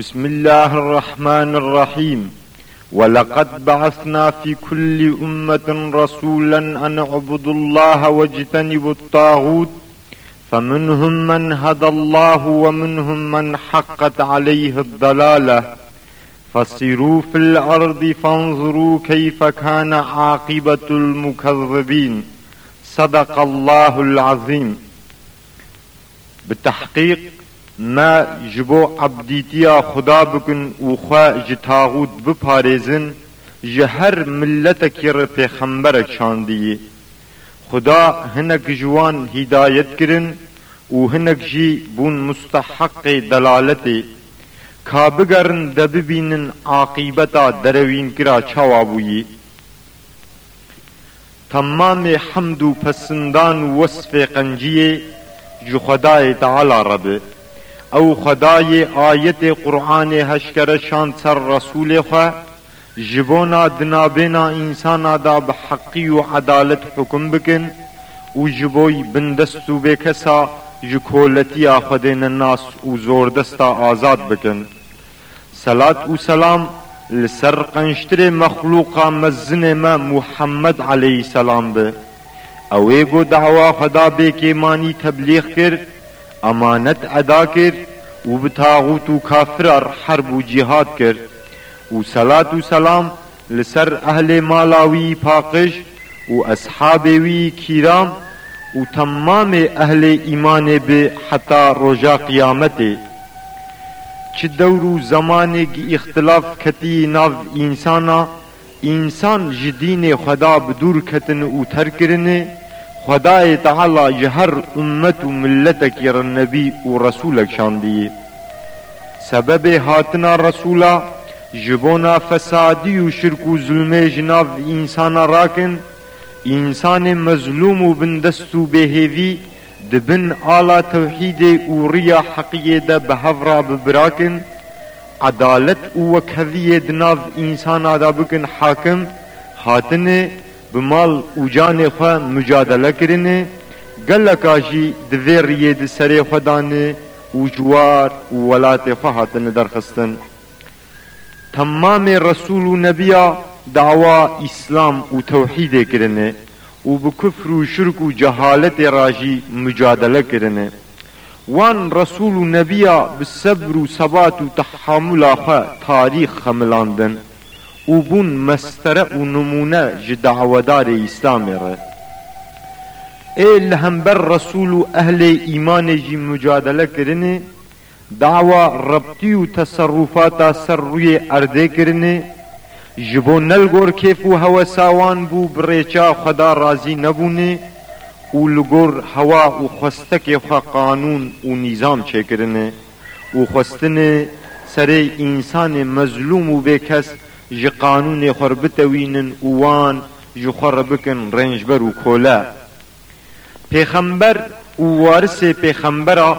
بسم الله الرحمن الرحيم ولقد بعثنا في كل أمة رسولا أن اعبدوا الله واجتنبوا الطاغوت فمنهم من هدى الله ومنهم من حقت عليه الضلالة فسيروا في الأرض فانظروا كيف كان عاقبة المكذبين صدق الله العظيم بالتحقيق Me ji bo ebdîtiya xuda bikin û xwe ji tağût biparêzin ji her milletekî re pêxemberek şandiyî. Xuda hinek ji wan hidayet kirin û hinek jî bûn musteheqê delaletê. Ka bigerin de bibînin aqîbeta derewînkira çawa bûyî. Temamê hamd û pesindan û wesfê qenciyê ji Xwedayê Teala re be. او خدای آیت قرآن هشکر شان سر رسول خو جبونا دنابینا انسانا دا بحقی و عدالت حکم بکن او جبوی بندست و بکسا جکولتی آخدین الناس او زوردستا آزاد بکن سلات و سلام لسر قنشتر مخلوقا مزن ما محمد علیه سلام به اوی گو دعوا خدا به که مانی تبلیغ کرد امانت ادا کر و جهاد جہاد کر او و سلام سر اہل اصحاب وی پاکر ا تمام میں اہل ایمان بے حتا رجا قیامت دورو زمانے کی اختلاف کتی ناو انسانا انسان جدین بدور کتن او اتھر کرنے خدای تعالی جه هر امت و ملت کی نبی و رسولک شاندی سبب هاتنا رسولا جبونا فسادی و شرک و ظلمه جناب انسان راکن انسان مظلوم و بندست و بهوی دبن آلا توحید و ریا حقیه ده بهورا ببراکن عدالت و وکهوی دناف انسان آدابکن حاکم حاتنه bi mal û canê xwe mücadele kirine, geleka jî di vê riyê di serê xwe danê û ciwar û welatê xwe hatine derxistin. Temamê Resul û Nebiya dawa İslam û tewhîdê kirine û bi kufr û şirk û cehaletê ra jî mücadele kirine. Wan Resul û Nebiya bi sebr û sebat û tahammula xwe tarîx xemilandin. او بون مستره و نمونه ج دعودار اسلام ره ای لهمبر رسول و اهل ایمان جی مجادله کرنه دعوا ربطی و تصرفات سر روی ارده کرنه جبو نلگور کیف و هوا ساوان بو بریچا خدا راضی نبونه او لگور هوا و خستک خوا قانون و نظام چه کرنه او خستنه سر انسان مظلوم و بکست ji qanûnê xwe bitewînin û wan ji xwe re bikin rênjber û kola pêxember û warisê pêxembera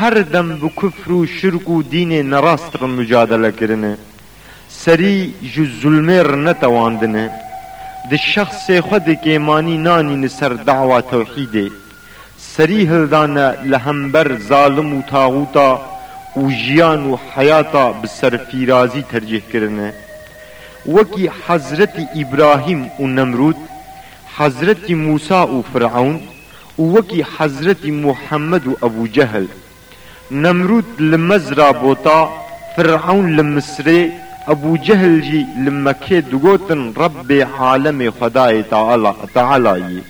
her dem bi kufr û şirk û dînê nerast rin mücadelekirinê serî ji zulmê re netewandine di şexsê xwe de kêmanî nanîne ser dawa tewhîdê serî hildane li hember zalim û tağûta û jiyan û heyata bi serfîrazî tercih kirine وكي حضرت إبراهيم و نمرود حضرت موسی و فرعون حضرت محمد وأبو جهل نمرود لمزرا بوتا فرعون لمصری ابو جهل جی لمکه دوگوتن رب عالم خدای تعالى تعالی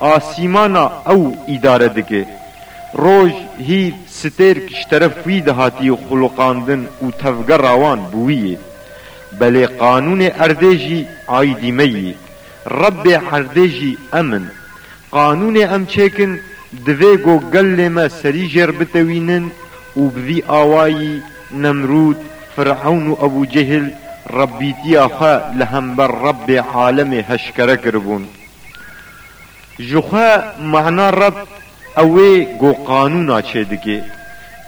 آسیمانا او اداره دکه روج هي ستیر کش طرف وی دهاتی خلقاندن و تفگر روان بویه بلې قانون اردیجی عیدیمەی ڕبێ حردێژی ئەمن قانونێ ئەم چێکن دوێ گۆ گەل لێمە سەری ژێر بتەوینن و بوی ئاوایی نەمرود فرعون و ئەوو جهل ڕبیتیاخە لە هەمبەر ڕبێ عالەمێ هەشکەرە کردبوون ژخە مەحنا ڕب ئەوێ گۆ قانونا چێ دکێ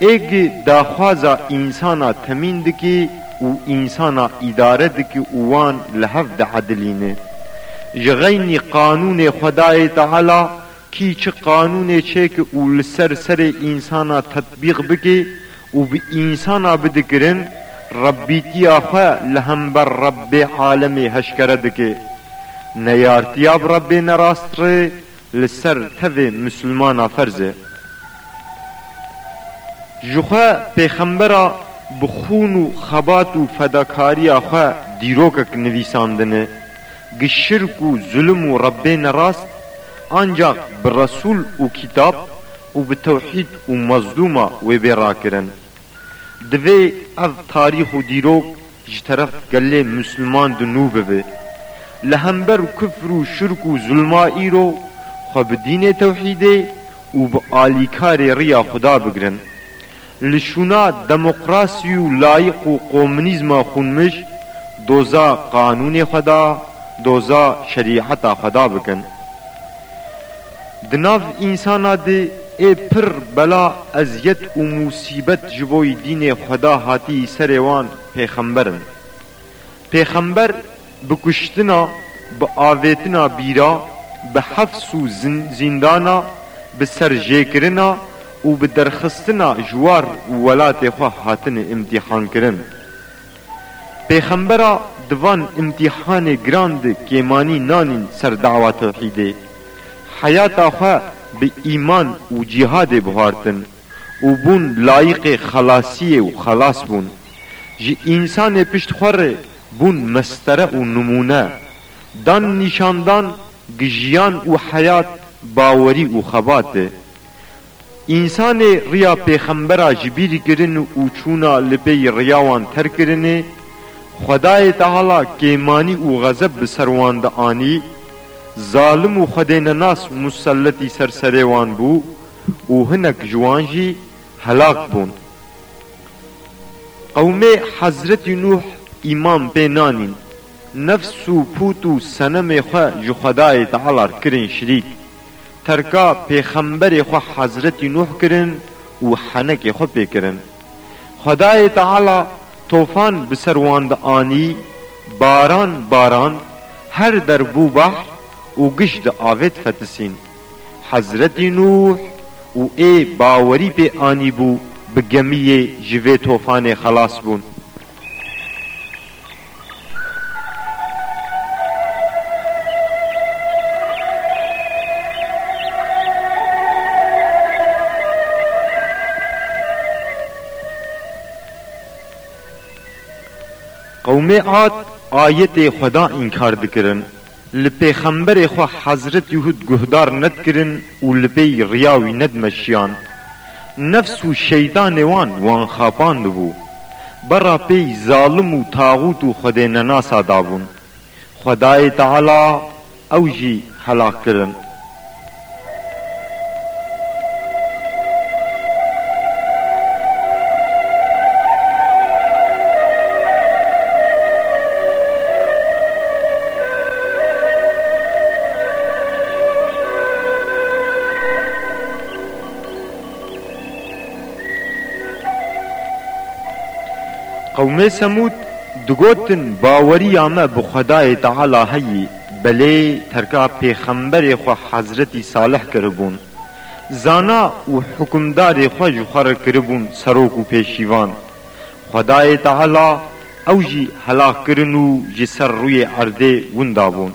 ئێگە داخوازە ئینسانە تەمین دکی و insana îdare dike û wan li hev de edilîne ji xeynî qanûnê Xwedayê Teala kî çi qanûnê çêke û li ser serê insana tetbîq bike û bi insana bidikirin Rebbîtiya xwe li hember Rebbê alemê heşkere dike neyartiya bi Rebbê nerastirê li ser tevê misilmana ferzê ji xwe pêxembera bixûn û xebat û fedakariya xwe dîrokek nivîsandine gi şirk û zulm û rebbê nerast ancak bi resûl û kîtab û bi tewhîd û mezlûma wê bê rakirin divê ev tarîx û dîrok ji teref gelê misliman di nû bibe li hember û kufr û şirk û zulma îro xwe bi dînê tewhîdê û bi alîkarê riya xuda bigirin لشونا دموکراسی و لایق و قومنیزما خونمش دوزا قانون خدا دوزا شریعت خدا بکن دناف انسانا دی ای پر بلا ازیت و مصیبت جبوی دین خدا هاتی سروان پیغمبرن پیغمبر بکشتنا به آویتنا بیرا به حفظ و زندانا به سرجیکرنا û bi derxistina ji û welatê xwe hatine imtîhankirin. Pêxembera divan imtîhanê giran di kêmanî nanîn ser dawa tevhîdê. Heyata xwe bi îman û cihadê bihartin û bûn layiqê xelasiyê û xelas bûn. Ji însanê pişt xwe re bûn mestere û numûne. Dan nîşandan gijiyan û heyat باوري û xebatê. ئینسانê riya pêxembera ji bîr kirin û çûna li pê riya wan terkirinê Xwedayê teala kêmanî û xezeb bi ser wan de anî zalim û xwedênenas muselletî ser serê wan bû û hinek ji wan jî helak bûn Qewmê Hezretî Nuh îman pê nanîn nefs û pût û senemê xwe ji Xwedayê teala kirin şirîk ترکا پیغمبر خو حضرت نوح کرن و حنک خو پی کرن خدای تعالی طوفان بسرواند آنی باران باران هر در بو بحر و گشت آوید فتسین حضرت نوح و ای باوری پی آنی بو بگمیه جوه طوفان خلاص بون همه آت آیت خدا انکار دکرن لپی خمبر خو حضرت یهود گهدار ند کرن و لپی ریاوی ند مشیان نفس و شیطان وان وان خاپان بو برا پی ظالم و تاغوت و خدای نناسا دابون خدای تعالی او جی حلاک کرن Qewmê Semûd digotin baweriya me bi Xwedayê Teala heyî belê terka pêxemberê xwe hezretî Salih kiribûn. Zana û hukmdarê xwe ji xwe re kiribûn serok û pêşîvan. Xwedayê Teala ew jî helak kirin û ji ser rûyê erdê win dabûn.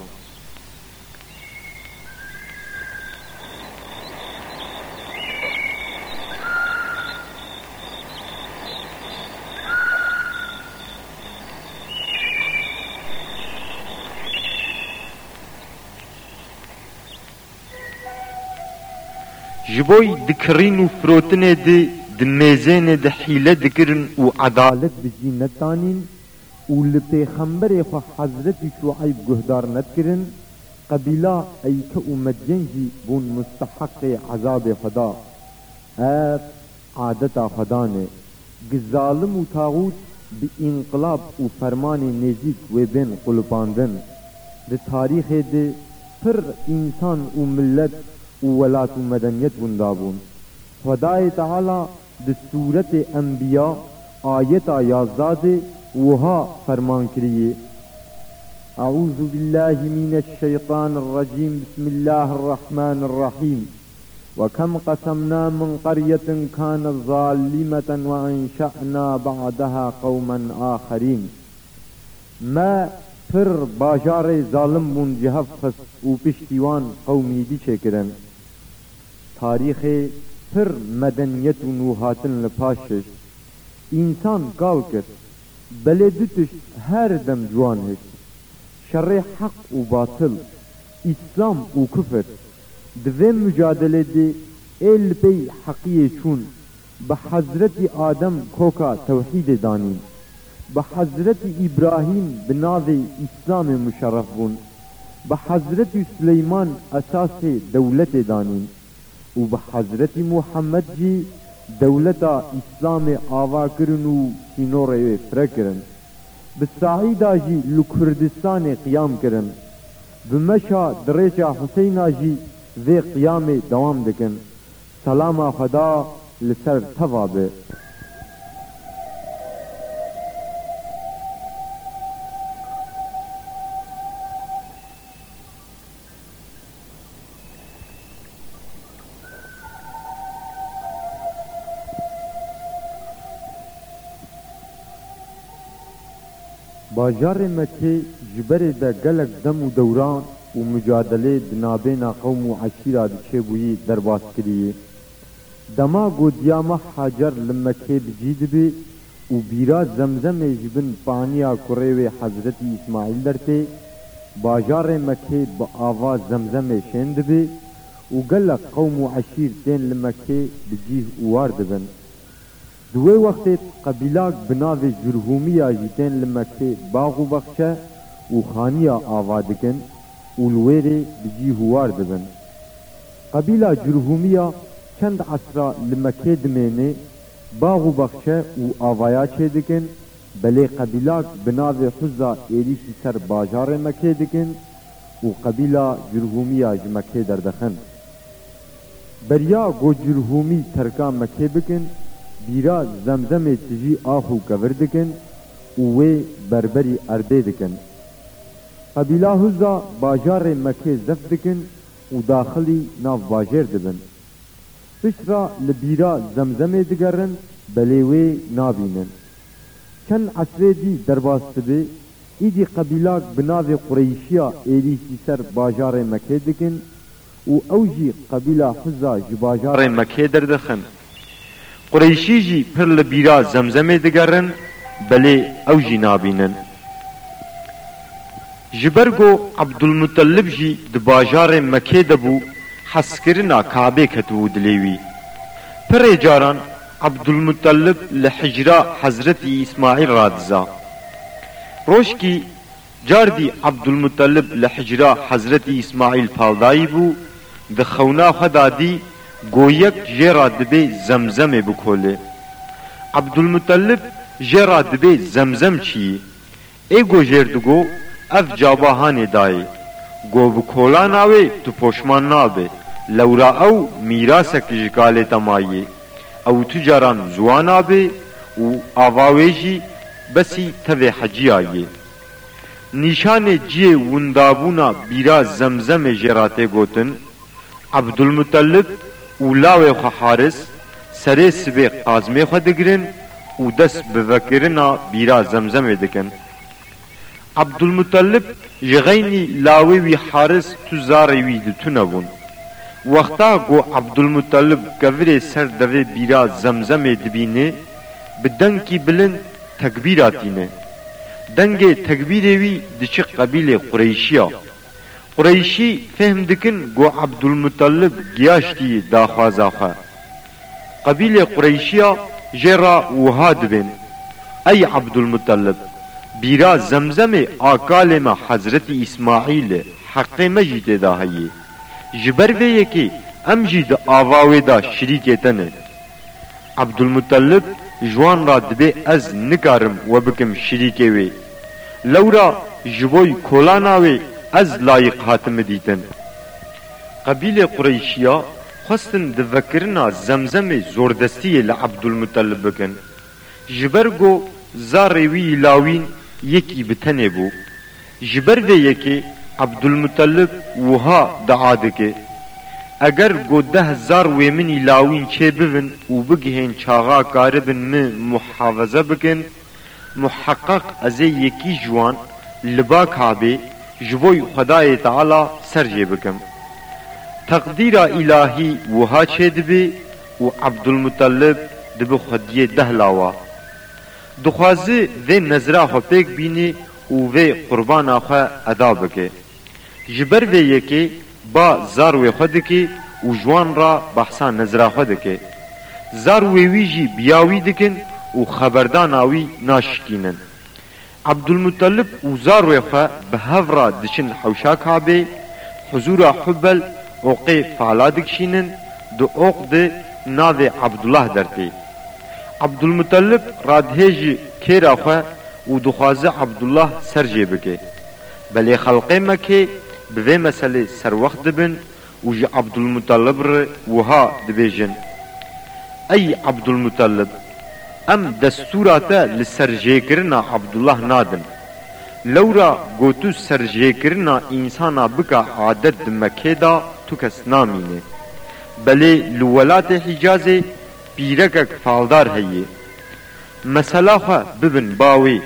بوی دکرین و فروتنه دی دمیزین دی حیله دکرن و عدالت بجی نتانین و لپیخمبر خو حضرت شعیب گهدار نتکرن قبیله ایک امت جنجی بون مستحق عذاب خدا اف عادت خدا نه گزالم و تاغوت به انقلاب و فرمان نزیک و بین قلپاندن ده تاریخ ده پر انسان و ملت اولات مدنیت بندابون خدای تعالی د صورت انبیا آیت یازداد وها فرمان کریه اعوذ بالله من الشيطان الرجيم بسم الله الرحمن الرحيم وكم قسمنا من قرية كانت ظالمة وأنشأنا بعدها قوما آخرين ما فر باجار ظالم بون جهف خست و پشتیوان قومی دی tarihê pir medeniyet û nûhatin li paşiş, insan gal kir, belê du tişt her dem ciwan hişt, şerê heq û batıl, İslam û küfür, di vê mücadeledê ê li pey heqiyê çûn, bi Hezreti Adem koka tevhidê danîn, bi Hezreti İbrahim bi navê İslamê müşerref bûn, bi Hezreti Süleyman esasê dewletê danîn.'' و به حضرت محمد جی دولتا اسلام آوا کرن و سینو روی فره کرن به سعیدا جی لکردستان قیام کرن به مشا دریچا حسینا جی وی قیام دوام دکن سلام خدا لسر توا به باجارê Mekê ji berê de gelek dem û dewran û mucadelê di navbêna qewm û eşîra diçêbûyî derbas kirî dema gotiya me hecer li Mekê bicî dibê û bîra zemzemê ji bin paniya kurê wê hezretî îsmaîl dertê bajarê Mekê bi ava zemzemê şên dibê û gelek qewm û eşîr tên li Mekê bi cih û war dibin Duwe wextê qebîlak binave navê Jurhûmiya Jîdên li Mektê Bax û Bexçe û Xaniya ava dikin û li wêrê bi cî hûwar çend esra li Mekkê dimênê Bax û Bexçe avaya çê dikin, belê binave Huzza êrîşî ser bajarê Mekkê dikin û qebîla Jurhûmiya ji Mekkê derdixin. Beriya Gojurhûmî terka Mekkê bikin, Dîra zemzemê tijî ax û kevir dikin û wê berberî erdê dikin. Qebîla Huzda bajarê Mekê zef dikin û daxilî nav bajêr dibin. Piştra li bîra zemzemê digerin belê wê nabînin. Çend esrê dî derbas dibe îdî qebîlak bi navê Qureyşiya êrîkî ser bajarê Mekê dikin û ew jî qebîla Huzda ji bajarê Mekê derdixin. قریشی جی پر لبیرا زمزمه دگرن بلی او جی نابینن جبرگو عبدالمطلب جی د باجار مکه دبو حسکرنا کعبه کتو دلیوی پر جاران عبدالمطلب لحجرا حضرت اسماعیل رادزا روش کی جاردی عبدالمطلب لحجرا حضرت اسماعیل پالدائی بو د خونا خدادی Goyek jera dibe zemzemê bikole. Abdülmutellib jera dibe zemzem çiyî. Êgo jêr digo ev cabahanê dayê. Go bi kolana wê tu poşman nabe. Lewra ew mîrasekî ji kalê temayê. Ew tu caran ziwan abe û ava wê jî besî tevê heciya ye. Nîşanê ciyê windabûna bîra zemzemê jê gotin, Abdülmutellib û lawê xwe haris serê sivê qazmê xwe digirin û dest bi vekirina bîra zemzemê dikin Abdulmutalib ji xeynî lawê wî haris tu zarê wî di tu nebûn wexta got Abdulmutalib kevirê ser devê bîra zemzemê dibîne bi dengkî bilind tekbîr atîne dengê tekbîrê wî diçi qebîlê qureyşiya Kureyşi fehmdikin go Abdülmutallib giyaştiyi da xwazaxwe. Kabile Kureyşiya jera wiha dibin. Ey Abdülmutallib, bîra zemzemê akalê me Hezretî İsmaîlê heqê me jî tê heye. Ji ber vê yekê em jî di ava wê da şirîkê te ne. Abdülmutallib جوان را دبی از نکارم و بکم شریکه وی لورا جبوی کولانا وی از لایق هاتم دیدن قبیل قریشیا خواستن دوکرنا زمزم زوردستی لعبدالمطلب بکن جبرگو زاروی لاوین یکی بتنه بو جبر ده یکی عبدالمطلب وها دعاده که اگر گو ده زار ویمنی لاوین چه ببن و بگهین چاغا کاربن می محافظه بکن محقق از یکی جوان لبا کابه جوی خدای تعالی سرجه بکم تقدیر الهی وها چه دبی و عبدالمطلب دبی خدیه دهلاوا دخوازه و نظره خو پیک بینی و و قربان خو ادا بکه جبر و یکی با زار و خود کی و جوان را بحثا نظره خود کی زار و ویجی بیاوی دکن و خبردان آوی ناشکینن Abdülmuttalip uza rüfe bi hevra dişin hewşa Kabe, huzura Hubbel oqê fala dikşînin, di oq de navê Abdullah dertê. Abdülmuttalip radhêjî kêra xwe û dixwaze Abdullah ser jê bike. Belê xelqê Mekkê bi vê meselê serwext dibin û ji Abdülmuttalib re wiha dibêjin. Ey Abdülmuttalib هم destûrate li serjêkirina Abdullah nadin. Lewra gotu serjêkirina însana bika adet di Mekê da tu kes namîne. Belê li welatê Hicazê pîrekek faldar heye. Mesela xwe bibin bawê,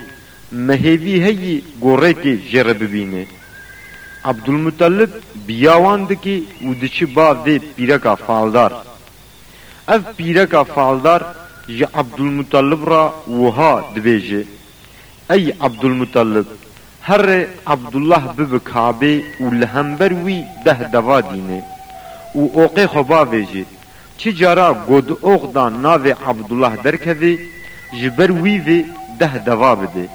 mehêvî heyî gorêkê jê re bibîne. Abdülmutallib biyawan dike û diçi bavê pîreka faldar. Ev pîreka faldar یا عبدالمطلب را وها دبیجه ای عبدالمطلب هر عبدالله بب کعبه و لهمبر وی ده دوا دینه و اوقه خوبا ویجه چی جارا گود اوق دا ناو عبدالله درکوی جبر وی وی ده دوا بده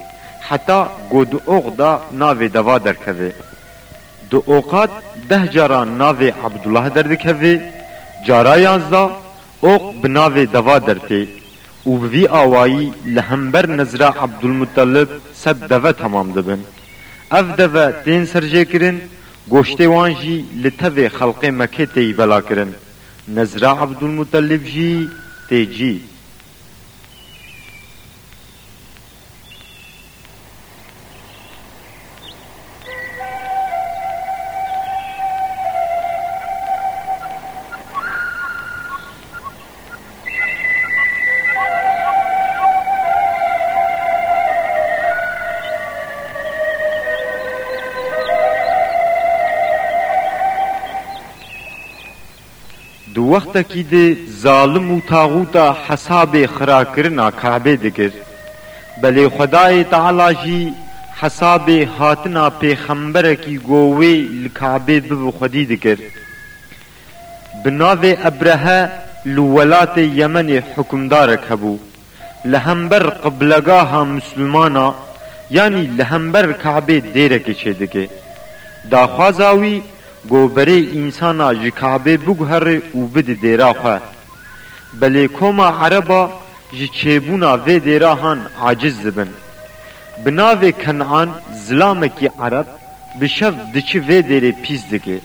حتی گود اوق دا ناو دوا درکوی دو اوقات ده جارا ناو عبدالله دردکوی جارا یانزده اوق بناو دوا درته û bi vî awayî li hember nezra Abdulmutalib sed deve temam dibin. Ev deve tên serjêkirin, goştê wan jî li tevê xelqê Mekê tê belakirin. Nezra Abdulmutalib jî tê cî. دووەختێکی دێ زاڵم و تاغوتا حەسابێ خراکردنا کابێ دەگرت بەلێ خدای تەعاڵاژی حەسابێ هاتنا پێخەمبەرێکی گۆوێ لە کابێ ببخودی دەکرد بناوێ ئەبرەهە لە وڵاتێ یەمەنێ حکومدارێک هەبوو لە هەمبەر قبلەگاها مسلمانە یانی لە هەمبەر کابێ دێرەکە چێ دەکێ داخوازاوی گوبری انسانا جکابه بگهره او بده دیرا خواه بلی کما عربا جی چیبونا وی دیرا هان عاجز بن بناوی کنعان زلامکی عرب بشف دچی وی دیره پیز دگه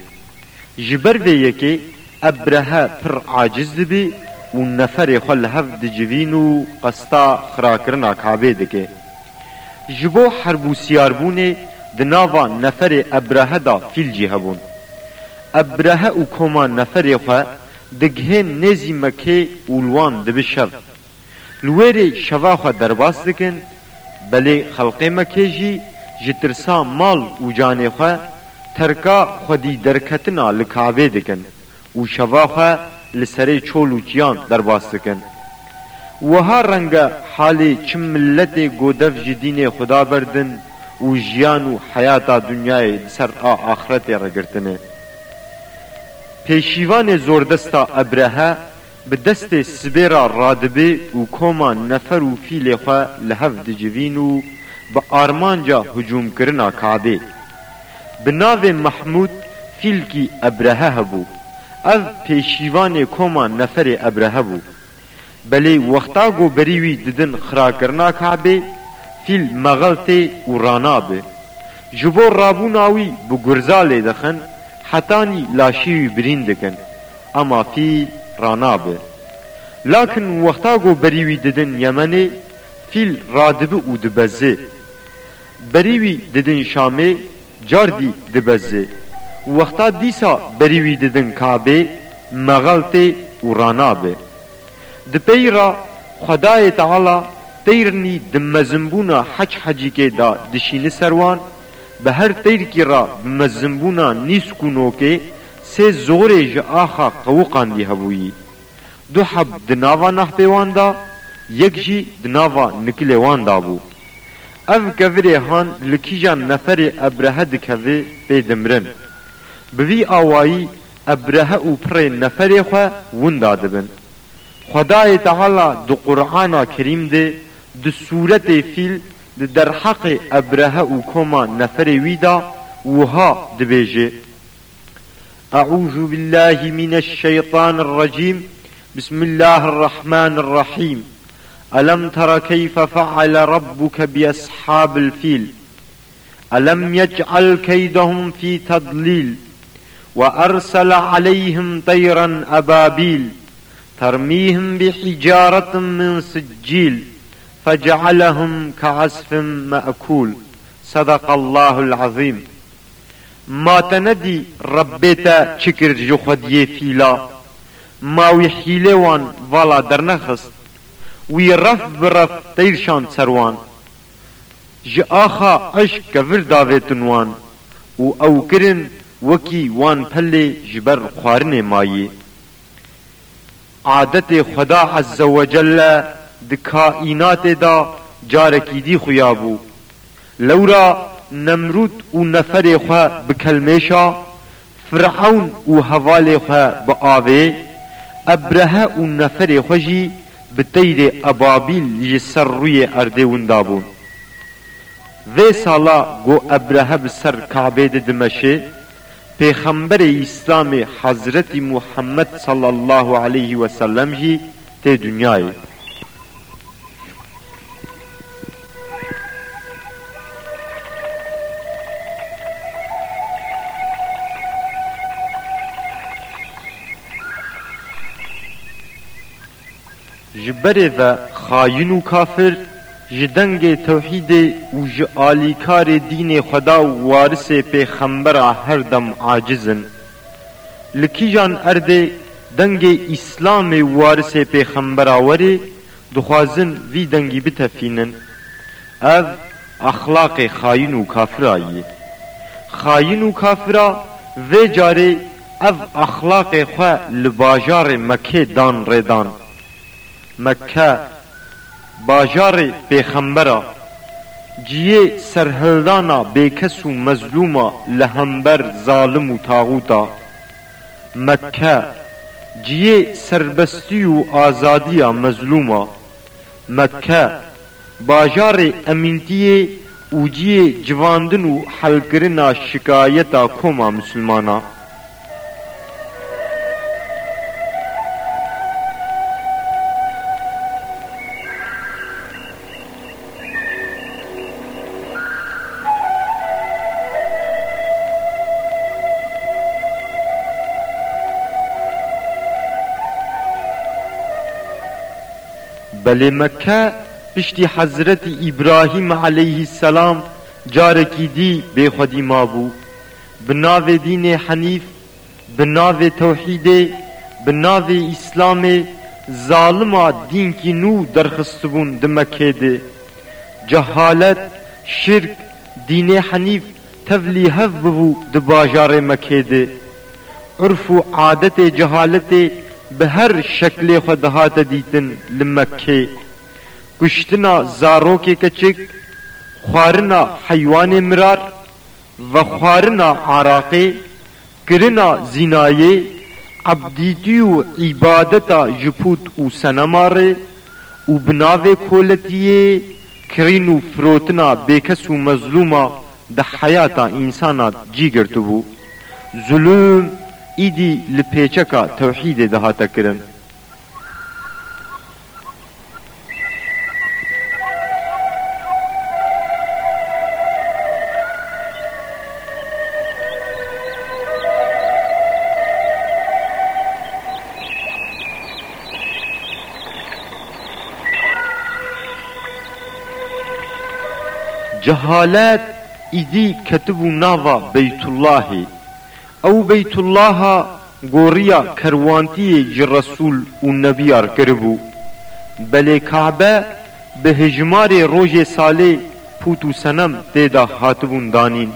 جبر وی یکی ابرهه پر عاجز بی و نفر خل هف دجوین و قستا خراکرنا کابه دگه جبو حربو سیاربونه دناوا نفر ابرهه دا فیل جی هبون ابرهه او کما نفر خو د گهن نزی مکه اولوان د بشر لوری شوا خو درواز دکن بلی خلق مکه جی جترسا مال او جان خو ترکا خودی درکتنا لکاوه دکن او شوا خو لسری چولو چیان درواز دکن وها رنگا حالی چم ملت گودف جدین خدا بردن و جیان و حیات دنیای سر آخرت را گرتنه پێشیوانێ زۆردەستا ئەبرەهە بە دەستێ سبێرا ڕادبێ و کۆمان نەفەر و فیلێخوا لە هەف دجوین و بە ئارمانجا هجوومکردنا کابێ بە ناوێ مەحموود فیلکی ئەبرەهە هەبوو ئەف پێشیوانێ کۆمان نەفەرێ ئەبرەهە بوو بەلێ وەختا گۆبەریوی ددن خراکردنا کابێ فیل مەغەڵتێ و ڕانابێ ji bo rabûna wî bi gurza lê dixin حتانی لاشی برین دکن اما فیل رانابه لكن وقتا گو بریوی ددن یمنی فیل رادبه او دبزه بریوی ددن شامه جاردی دبزه وقتا دیسا بریوی ددن کابه مغلطه او رانابه دپیرا خدای تعالی تیرنی دمزنبونا حج حجی که دا دشین سروان به هر تیر کی را مزنبونا نیس کنو که سه زوری جا آخا قو قاندی هبویی دو حب دناوا نه پیوان دا یک جی دناوا نکلوان دا بو او کوری هان لکیجان نفر ابرهه دکوی پی دمرن بوی آوائی ابرهه او پر نفر خو وندا دبن خدای تعالی دو قرآن کریم ده دو صورت فیل حق ئەبرەهە و کما نفر ویدا وها دبیجه أعوذ بالله من الشيطان الرجيم بسم الله الرحمن الرحيم ألم تر كيف فعل ربك بأصحاب الفيل ألم يجعل كيدهم في تضليل وأرسل عليهم طيرا أبابيل ترميهم بحجارة من سجيل فجعلهم كعصف مأكول صدق الله العظيم ما تندی ربیتا چکر جو خودی فیلا ماوی حیله وان والا در نخست وی رفت برفت تیرشان سروان جی آخا عشق کفر داویتن وان و او کرن وکی وان پلی جبر خوارن مایی عادت خدا عز و جل د کائنات دا جارکی دی خویا بو لورا نمرود و نفر خو بکلمشا فرعون و حوال خو با آوه ابرهه و نفر خوشی به تیر ابابیل جی سر روی ارده وندابون و سالا گو ابرهه بسر کعبه دمشه پیغمبر اسلام حضرت محمد صلی الله علیه و سلم جی ته دنیای ji berê ve xayîn û kafir ji dengê tewhîdê û ji alîkarê dînê xweda û warisê pêxembera her dem acizin li kîjan erdê dengê îslamê û warisê pêxembera werê dixwazin vî dengî bitefînin ev axlaqê xayîn û kafirayî xayîn û kafira vê carê ev axlaqê xwe li bajarê mekê dan rêdan مکه باجار پیغمبره جیه سرهلدانا بیکس و مظلوما لهمبر ظالم و تاغوتا مکه جیه سربستی و آزادی مظلوما مکه باجار امینتی و جیه جواندن و حلگرنا شکایتا کما مسلمانا اهل مکه پشتی حضرت ابراهیم علیه السلام جارکی دی به خودی ما بو بناو دین حنیف بناو توحید بناو اسلام ظالما دین کی نو درخستبون د مکه دی جهالت شرک دین حنیف تفلی هف بو د باجار مکه دی عرف و عادت جهالت به هر شکل خود دهات دیتن لمکه گشتنا زاروک کچک خوارنا حیوان مرار و خوارنا عراقه کرنا زینایه عبدیتی و عبادتا جپوت و سنماره و بناوه کولتیه کرین و فروتنا بیکس و مظلوما ده حیاتا انسانا جی گرتو بو ظلم idi li pêçeka tevhidê dihate kirin Cehalet idi ketibû nava Beytullahi. او بیت الله گوریا کروانتی جی رسول و نبیار کربو بلی کعبه به هجمار روژ ساله پوت و سنم تیدا حاتبون دانین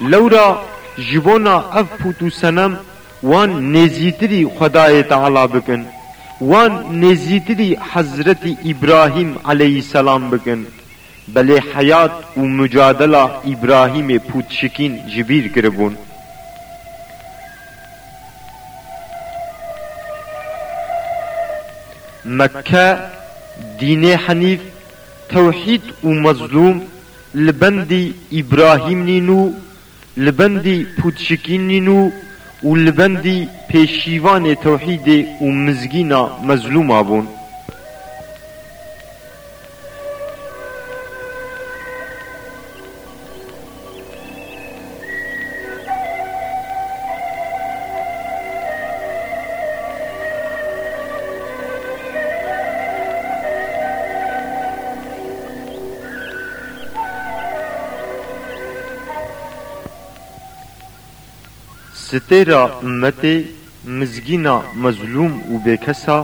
لورا جبونا اف پوتو سنم وان نزیتری خدای تعالی بکن Van nezitiri Hazreti İbrahim aleyhisselam bugün. Beli hayat u mücadela İbrahim putşikin cibir girbun. Mekke dine hanif توحید و مظلوم لبندی ابراهیم نینو لبندی پوتشکین نینو و لبندی پیشیوان توحید و مزگینا مظلوم آبون ستێرە ئەمەتێ مزگینە مەزلوم و بێکەسا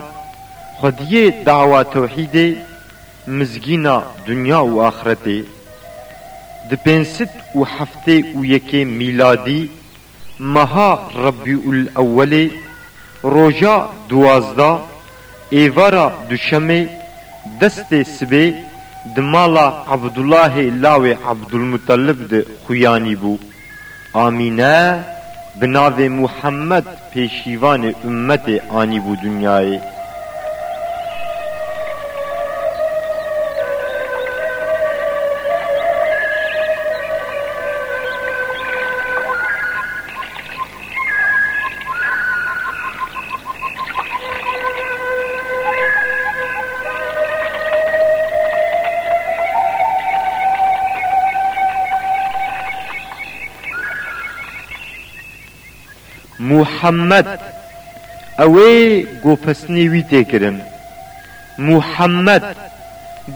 خودیێ داوا تەوحیدێ مزگینە دنیا و ئاخرەتێ دپێنست و هەفتێ و یەکێ میلادی مەها ڕەبی ئەولێ ڕۆژە دوازدا ئێوارە دوشەمێ دەستێ سبێ دماڵە عەبدوڵاهێ لاوێ عەبدولمتەلب د خویانی بوو ئامینە به محمد پیشیوان امت آنی بود دنیای محمد ئەوەی وی تێکردن محمد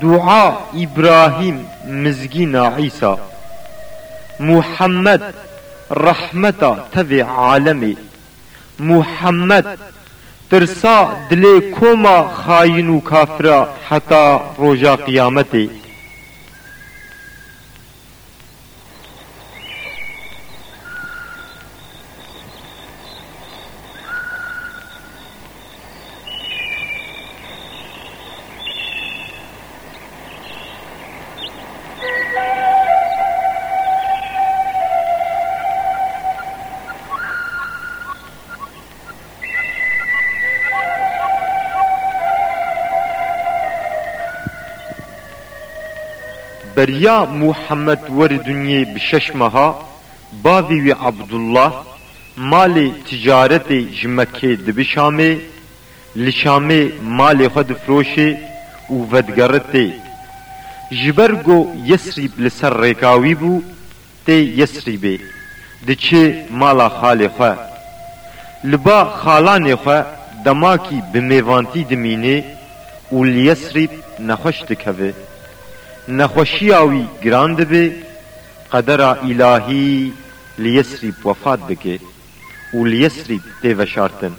دوعا ابراهیم مزگی ناعیسا محمد رحمتا تەvê عالمی. محمد ترسا دل کوما خاین و کافرا حتا روزا قیامتی. berya Muhammed werî dünyayê bi şeş meha bavê wê Abdullah malê ticaretê ji Mekkê dibi Şamê li Şamê malê xwe difroşê û vedgeretê ji ber go Yesrîb li ser rêkawî bû tê Yesrîbê diçe mala xalê xwe li ba xalanê xwe demakî bi mêvantî dimînê û li Yesrîb nexweş dikeve نەخۆشی ئاوی گران دەبێ قەدەرا ئیلاهی لیسری وەفات بکێ و لیسری تێڤەشارتن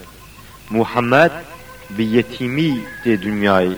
محەممەد بە یەتیمی تێ دنیای